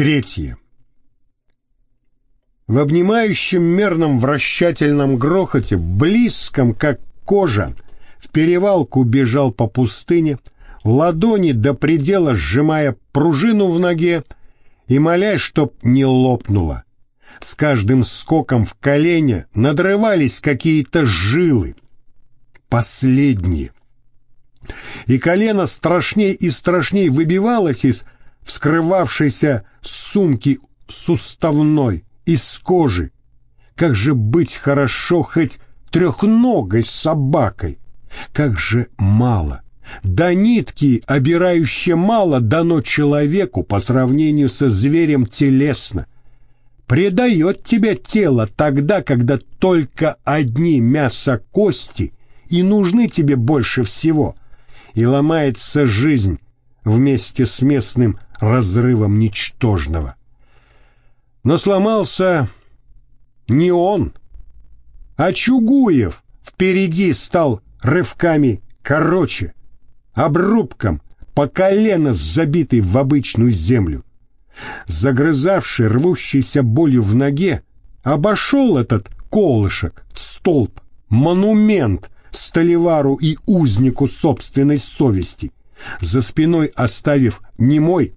Третье. В обнимающем мерном вращательном грохоте, близком, как кожа, в перевалку бежал по пустыне, ладони до предела сжимая пружину в ноге и молясь, чтоб не лопнула. С каждым скоком в колене надрывались какие-то жилы. Последние. И колено страшней и страшней выбивалось из вскрывавшейся сумки суставной, из кожи. Как же быть хорошо хоть трехногой собакой? Как же мало! До нитки, обирающее мало, дано человеку по сравнению со зверем телесно. Предает тебя тело тогда, когда только одни мясо кости и нужны тебе больше всего, и ломается жизнь вместе с местным разрывом ничтожного. Но сломался не он, а Чугуев впереди стал рывками короче, обрубком по колено забитый в обычную землю. Загрызавший, рвущийся болью в ноге, обошел этот колышек, столб, монумент столевару и узнику собственной совести, за спиной оставив немой,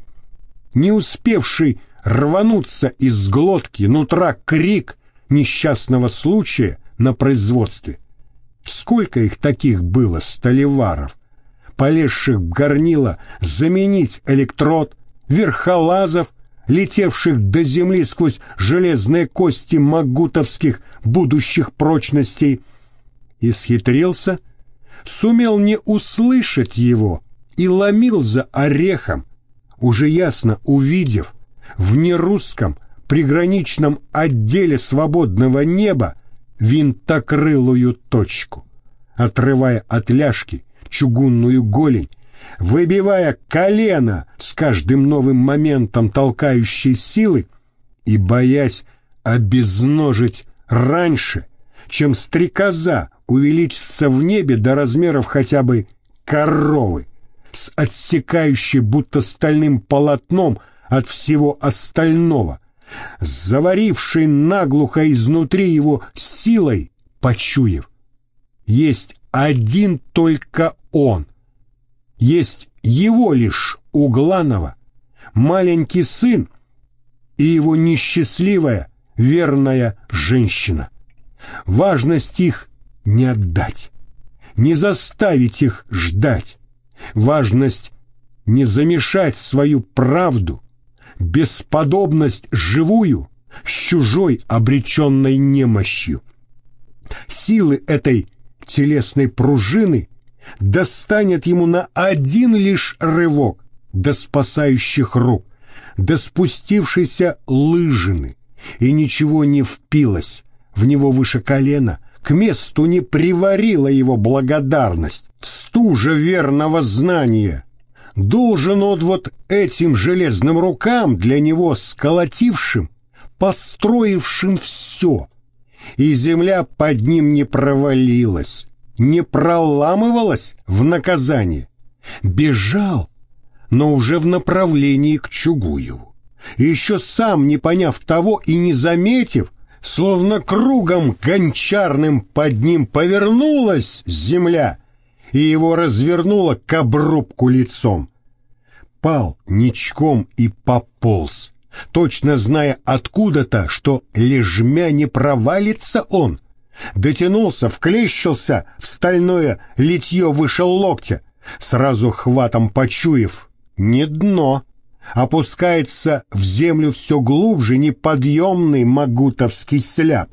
не успевший рвануться из глотки нутра крик несчастного случая на производстве. Сколько их таких было, столеваров, полезших в горнило заменить электрод, верхолазов, летевших до земли сквозь железные кости магутовских будущих прочностей, исхитрился, сумел не услышать его и ломил за орехом, уже ясно увидев в нерусском приграничном отделе свободного неба винтокрылую точку, отрывая от ляжки чугунную голень, выбивая колено с каждым новым моментом толкающей силы и боясь обезножить раньше, чем стрекоза увеличится в небе до размеров хотя бы коровы, с отсекающей будто стальным полотном от всего остального, заваривший наглухо изнутри его силой, почуяв. Есть один только он. Есть его лишь Угланова, маленький сын и его несчастливая, верная женщина. Важность их не отдать, не заставить их ждать. Важность не замешать свою правду, бесподобность живую с чужой обреченной немощью. Силы этой телесной пружины достанет ему на один лишь рывок до спасающих рук, до спустившейся лыжины, и ничего не впилось в него выше колена, к месту не приварила его благодарность, стужа верного знания. Должен он вот этим железным рукам, для него сколотившим, построившим все, и земля под ним не провалилась, не проламывалась в наказание. Бежал, но уже в направлении к Чугуеву. Еще сам, не поняв того и не заметив, словно кругом гончарным под ним повернулась земля, и его развернуло к обрубку лицом. Пал ничком и пополз, точно зная откуда-то, что лежмя не провалится он. Дотянулся, вклещился в стальное литье выше локтя, сразу хватом почуяв. Не дно. Опускается в землю все глубже неподъемный магутовский сляп.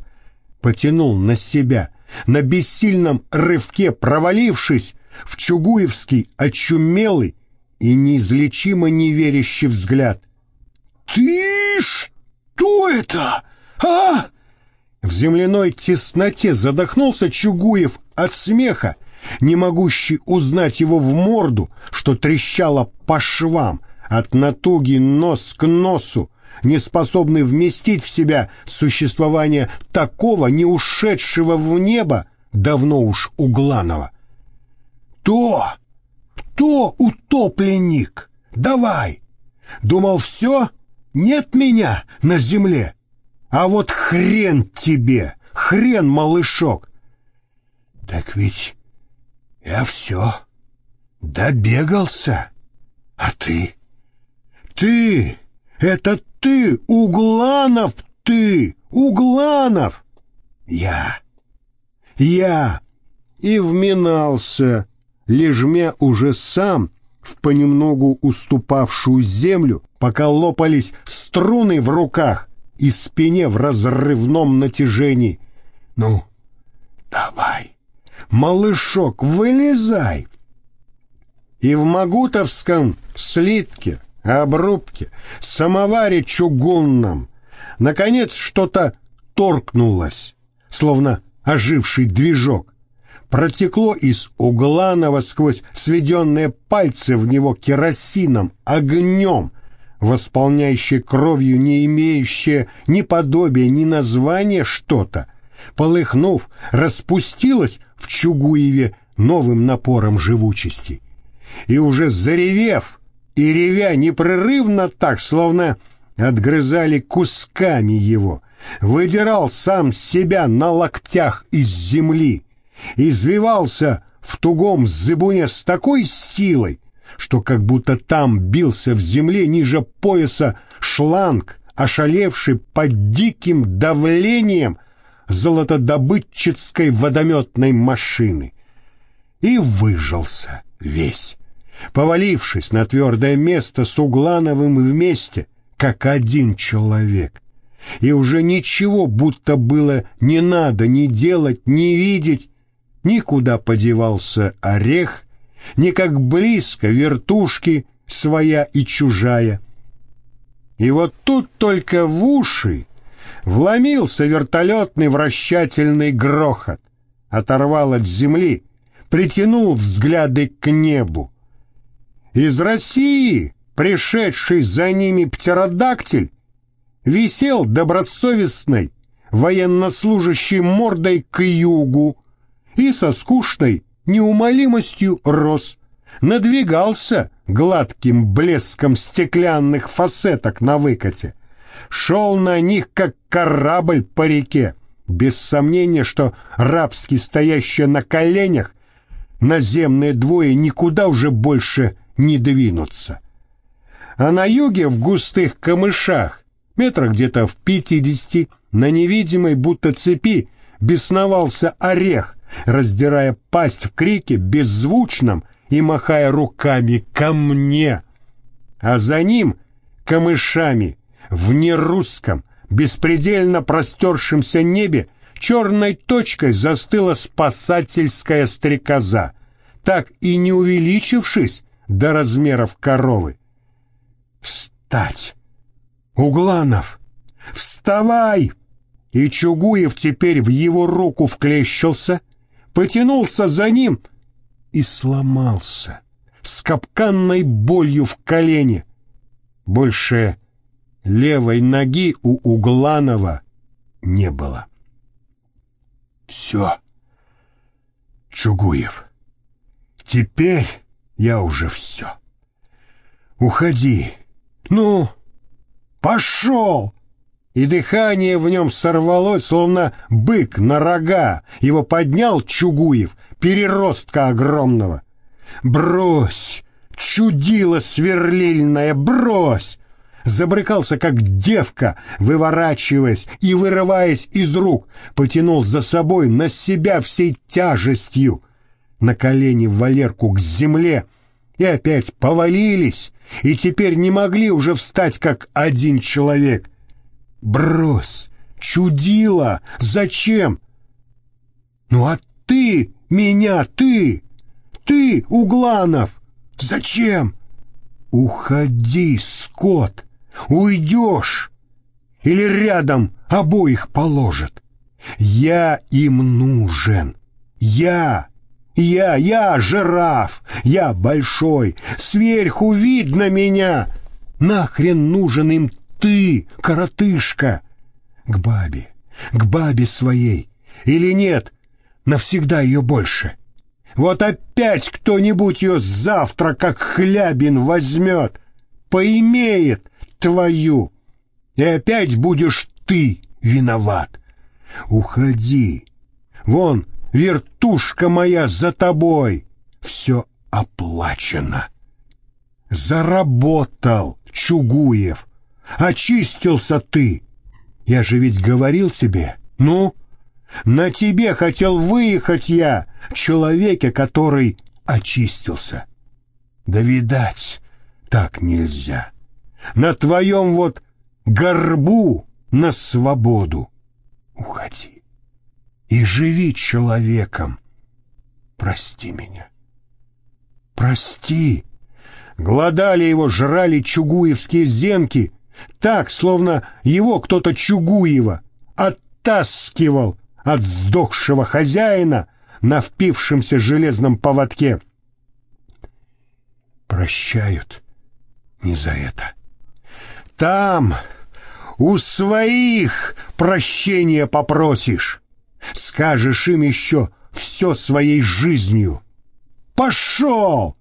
Потянул на себя, на бессильном рывке провалившись в чугуевский очумелый и неизлечимо неверящий взгляд. «Ты что это? А?» В земляной тесноте задохнулся Чугуев от смеха, не могущий узнать его в морду, что трещало по швам, от натуги нос к носу, не способный вместить в себя существование такого, не ушедшего в небо, давно уж угланого. «То! То, утопленник! Давай! Думал, все? нет меня на земле. А вот хрен тебе, хрен, малышок. Так ведь я все добегался. А ты? Ты! Это ты, Угланов, ты, Угланов! Я, я и вминался, лежмя уже сам в понемногу уступавшую землю, пока лопались струны в руках и спине в разрывном натяжении. Ну, давай, малышок, вылезай! И в Магутовском слитке, обрубке, самоваре чугунном, наконец что-то торкнулось, словно оживший движок. Протекло из Угланова сквозь сведенные пальцы в него керосином, огнем, восполняющее кровью не имеющее ни подобия, ни названия что-то, полыхнув, распустилось в Чугуеве новым напором живучести. И уже заревев и ревя непрерывно так, словно отгрызали кусками его, выдирал сам себя на локтях из земли, извивался в тугом зыбуне с такой силой, что как будто там бился в земле ниже пояса шланг, ошалевший под диким давлением золотодобытческой водометной машины. И выжился весь, повалившись на твердое место с Углановым вместе, как один человек. И уже ничего будто было не надо ни делать, ни видеть, Никуда подевался орех, ни как близко вертушки своя и чужая. И вот тут только в уши вломился вертолетный вращательный грохот, оторвал от земли, притянул взгляды к небу. Из России, пришедший за ними птеродактиль, висел добросовестной военнослужащей мордой к югу, и со скучной неумолимостью рос, надвигался гладким блеском стеклянных фасеток на выкате, шел на них, как корабль по реке, без сомнения, что рабски стоящие на коленях наземные двое никуда уже больше не двинутся. А на юге в густых камышах, метрах где-то в пятидесяти, на невидимой будто цепи, бесновался орех, раздирая пасть в крике беззвучном и махая руками ко мне. А за ним камышами в нерусском, беспредельно простершемся небе черной точкой застыла спасательская стрекоза, так и не увеличившись до размеров коровы. «Встать! Угланов! Вставай!» И Чугуев теперь в его руку вклещился, потянулся за ним и сломался с капканной болью в колене. Больше левой ноги у Угланова не было. Все, Чугуев, теперь я уже все. Уходи. Ну, пошел! и дыхание в нем сорвалось, словно бык на рога. Его поднял Чугуев, переростка огромного. «Брось! Чудило сверлильное, брось!» Забрыкался, как девка, выворачиваясь и вырываясь из рук, потянул за собой на себя всей тяжестью. На колени Валерку к земле и опять повалились, и теперь не могли уже встать, как один человек — Брось, чудила, зачем? Ну а ты, меня, ты, ты, Угланов, зачем? Уходи, скот, уйдешь, или рядом обоих положат. Я им нужен, я, я, я жираф, я большой, сверху видно меня. Нахрен нужен им ты, коротышка, к бабе, к бабе своей, или нет, навсегда ее больше. Вот опять кто-нибудь ее завтра, как хлябин, возьмет, поимеет твою, и опять будешь ты виноват. Уходи. Вон, вертушка моя за тобой. Все оплачено. Заработал, Чугуев. Очистился ты. Я же ведь говорил тебе. Ну, на тебе хотел выехать я, человеке, который очистился. Да видать, так нельзя. На твоем вот горбу на свободу. Уходи и живи человеком. Прости меня. Прости. Глодали его, жрали чугуевские зенки, так, словно его кто-то Чугуева оттаскивал от сдохшего хозяина на впившемся железном поводке. Прощают не за это. Там у своих прощения попросишь. Скажешь им еще все своей жизнью. Пошел!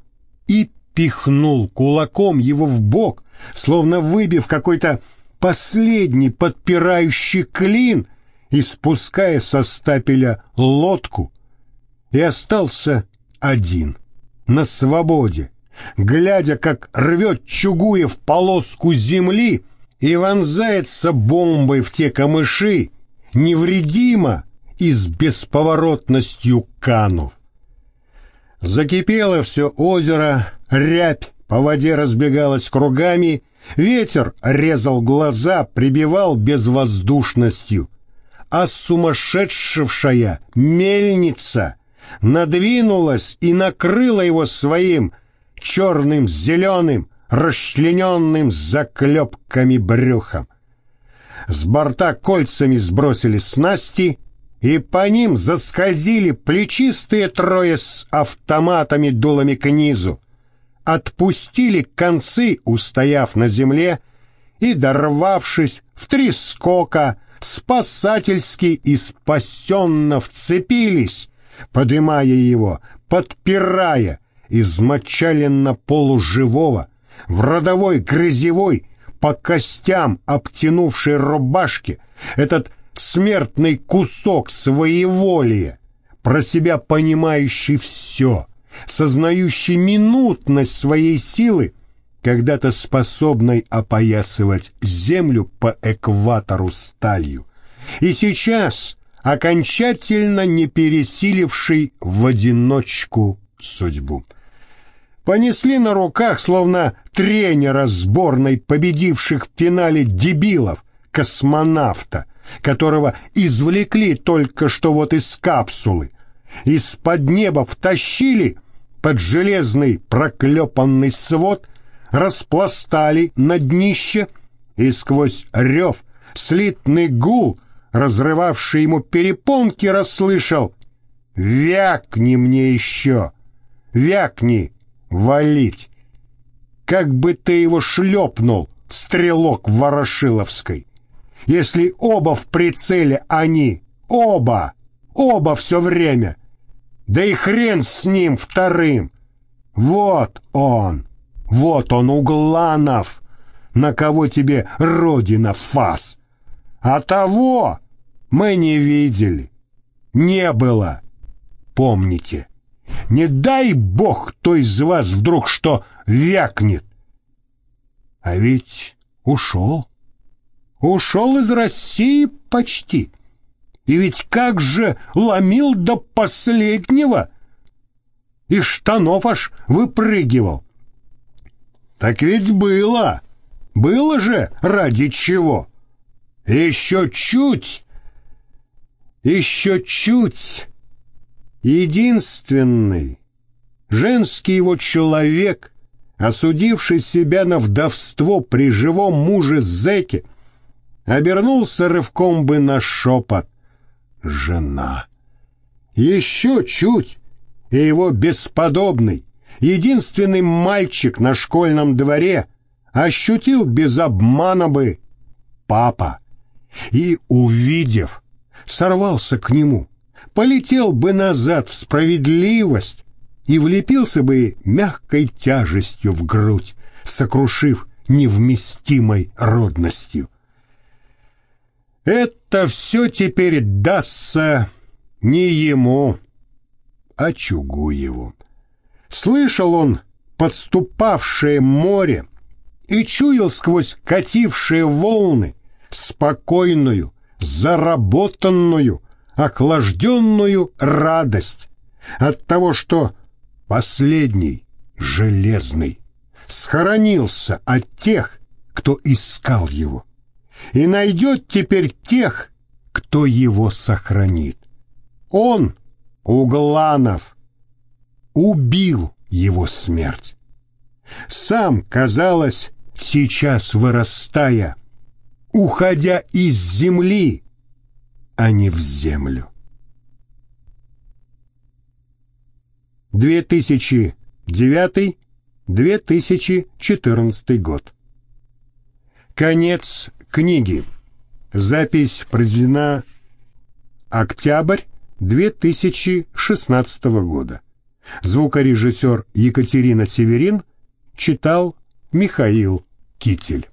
И пихнул кулаком его в бок, словно выбив какой-то последний подпирающий клин и спуская со стапеля лодку, и остался один, на свободе, глядя, как рвет Чугуев полоску земли и вонзается бомбой в те камыши, невредимо и с бесповоротностью канув. Закипело все озеро, рябь по воде разбегалась кругами, ветер резал глаза, прибивал безвоздушностью, а сумасшедшая мельница надвинулась и накрыла его своим черным зеленым, расчлененным заклепками брюхом. С борта кольцами сбросили снасти, и по ним заскользили плечистые трое с автоматами дулами к низу, отпустили концы, устояв на земле, и, дорвавшись в три скока, спасательски и спасенно вцепились, подымая его, подпирая, измочаленно полуживого, в родовой грязевой, по костям обтянувшей рубашке, этот смертный кусок своеволия, про себя понимающий все, сознающий минутность своей силы, когда-то способной опоясывать землю по экватору сталью, и сейчас окончательно не пересиливший в одиночку судьбу. Понесли на руках, словно тренера сборной победивших в финале дебилов, космонавта, которого извлекли только что вот из капсулы, из-под неба втащили под железный проклепанный свод, распластали на днище, и сквозь рев слитный гул, разрывавший ему перепонки, расслышал «Вякни мне еще! Вякни! Валить! Как бы ты его шлепнул, стрелок Ворошиловской!» Если оба в прицеле они, оба, оба все время. Да и хрен с ним вторым. Вот он, вот он, Угланов, на кого тебе родина фас. А того мы не видели, не было. Помните, не дай бог кто из вас вдруг что вякнет. А ведь ушел. Ушел из России почти. И ведь как же ломил до последнего! И штанов аж выпрыгивал. Так ведь было, было же ради чего. Еще чуть, еще чуть. Единственный, женский его человек, осудивший себя на вдовство при живом муже зэке, обернулся рывком бы на шепот. Жена. Еще чуть, и его бесподобный, единственный мальчик на школьном дворе ощутил без обмана бы папа. И, увидев, сорвался к нему, полетел бы назад в справедливость и влепился бы мягкой тяжестью в грудь, сокрушив невместимой родностью. Это все теперь дастся не ему, а Чугуеву. Слышал он подступавшее море и чуял сквозь катившие волны спокойную, заработанную, охлажденную радость от того, что последний, железный, схоронился от тех, кто искал его, и найдет теперь тех, кто его сохранит. Он, Угланов, убил его смерть. Сам, казалось, сейчас вырастая, уходя из земли, а не в землю. 2009-2014 год. Конец книги. Запись произведена октябрь 2016 года. Звукорежиссер Екатерина Северин читал Михаил Китель.